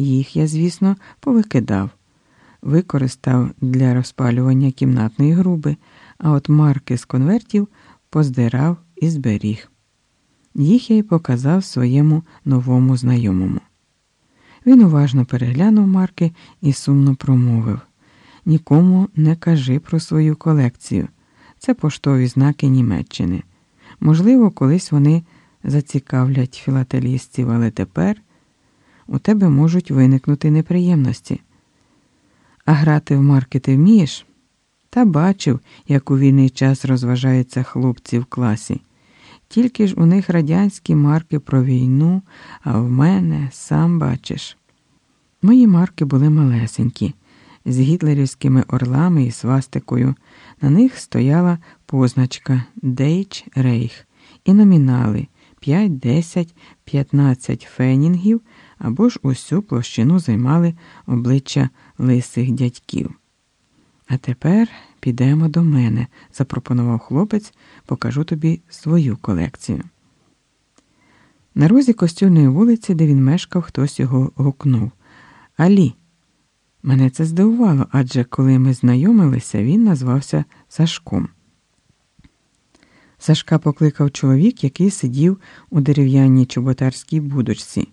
Їх я, звісно, повикидав, використав для розпалювання кімнатної груби, а от марки з конвертів поздирав і зберіг. Їх я й показав своєму новому знайомому. Він уважно переглянув марки і сумно промовив Нікому не кажи про свою колекцію. Це поштові знаки Німеччини. Можливо, колись вони зацікавлять філателістів, але тепер у тебе можуть виникнути неприємності. А грати в марки ти вмієш? Та бачив, як у вільний час розважаються хлопці в класі. Тільки ж у них радянські марки про війну, а в мене сам бачиш. Мої марки були малесенькі, з гітлерівськими орлами і свастикою. На них стояла позначка Дейч Рейх і номінали 5, 10, 15 фенінгів або ж усю площину займали обличчя лисих дядьків. А тепер підемо до мене, запропонував хлопець, покажу тобі свою колекцію. На розі костюльної вулиці, де він мешкав, хтось його гукнув. Алі. Мене це здивувало, адже коли ми знайомилися, він назвався Сашком. Сашка покликав чоловік, який сидів у дерев'яній чоботарській будочці.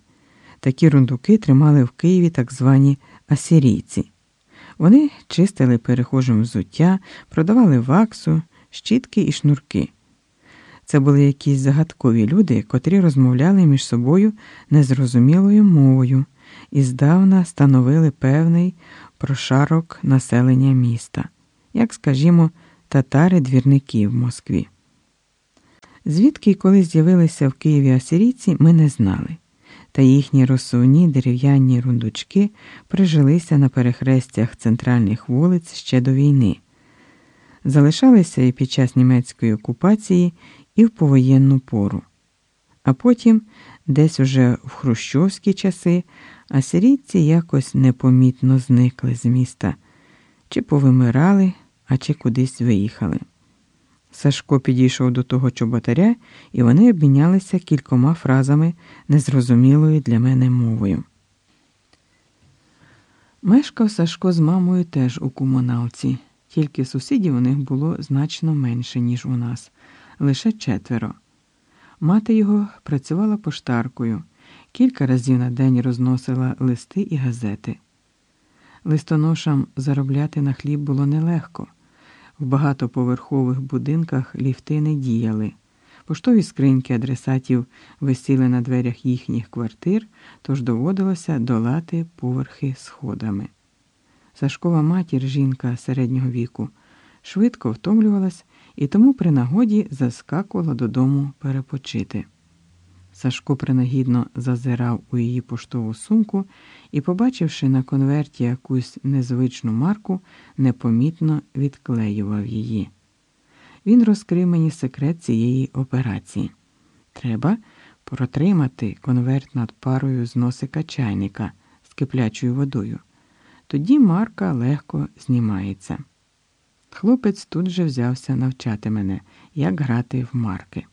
Такі рундуки тримали в Києві так звані асирійці. Вони чистили перехожим взуття, продавали ваксу, щітки і шнурки. Це були якісь загадкові люди, котрі розмовляли між собою незрозумілою мовою і здавна становили певний прошарок населення міста, як, скажімо, татари-двірники в Москві. Звідки і коли з'явилися в Києві асирійці, ми не знали, та їхні розсувні дерев'яні рундучки прижилися на перехрестях центральних вулиць ще до війни, залишалися і під час німецької окупації, і в повоєнну пору. А потім, десь уже в хрущовські часи, асирійці якось непомітно зникли з міста, чи повимирали, а чи кудись виїхали. Сашко підійшов до того чоботаря, і вони обмінялися кількома фразами незрозумілою для мене мовою. Мешкав Сашко з мамою теж у комуналці, тільки сусідів у них було значно менше, ніж у нас, лише четверо. Мати його працювала поштаркою, кілька разів на день розносила листи і газети. Листоношам заробляти на хліб було нелегко. В багатоповерхових будинках ліфти не діяли. Поштові скриньки адресатів висіли на дверях їхніх квартир, тож доводилося долати поверхи сходами. Сашкова матір, жінка середнього віку, швидко втомлювалась і тому при нагоді заскакувала додому перепочити. Сашко принагідно зазирав у її поштову сумку і, побачивши на конверті якусь незвичну марку, непомітно відклеював її. Він розкрив мені секрет цієї операції. Треба протримати конверт над парою з носика чайника з киплячою водою. Тоді марка легко знімається. Хлопець тут же взявся навчати мене, як грати в марки.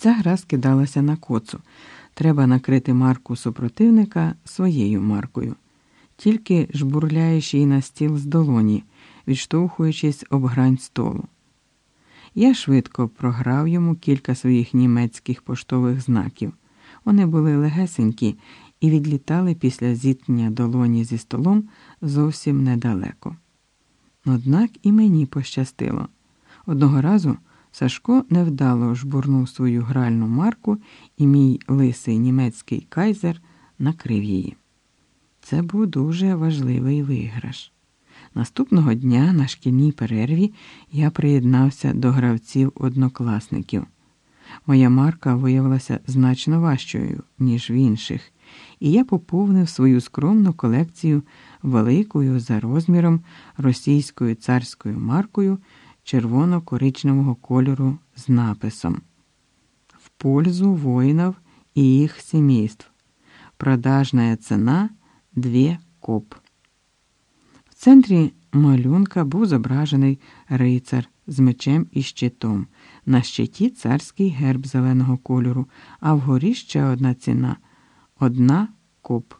Ця гра скидалася на коцу. Треба накрити марку супротивника своєю маркою, тільки жбурляєш її на стіл з долоні, відштовхуючись об грань столу. Я швидко програв йому кілька своїх німецьких поштових знаків. Вони були легесенькі і відлітали після зіткнення долоні зі столом зовсім недалеко. Однак і мені пощастило. Одного разу. Сашко невдало жбурнув свою гральну марку, і мій лисий німецький кайзер накрив її. Це був дуже важливий виграш. Наступного дня на шкільній перерві я приєднався до гравців однокласників. Моя марка виявилася значно важчою, ніж в інших, і я поповнив свою скромну колекцію великою за розміром російською царською маркою червоно-коричневого кольору з написом В пользу воинов и их семейств. Продажная цена дві коп. В центрі малюнка був зображений рицар з мечем і щитом. На щиті царський герб зеленого кольору, а вгорі ще одна ціна одна коп.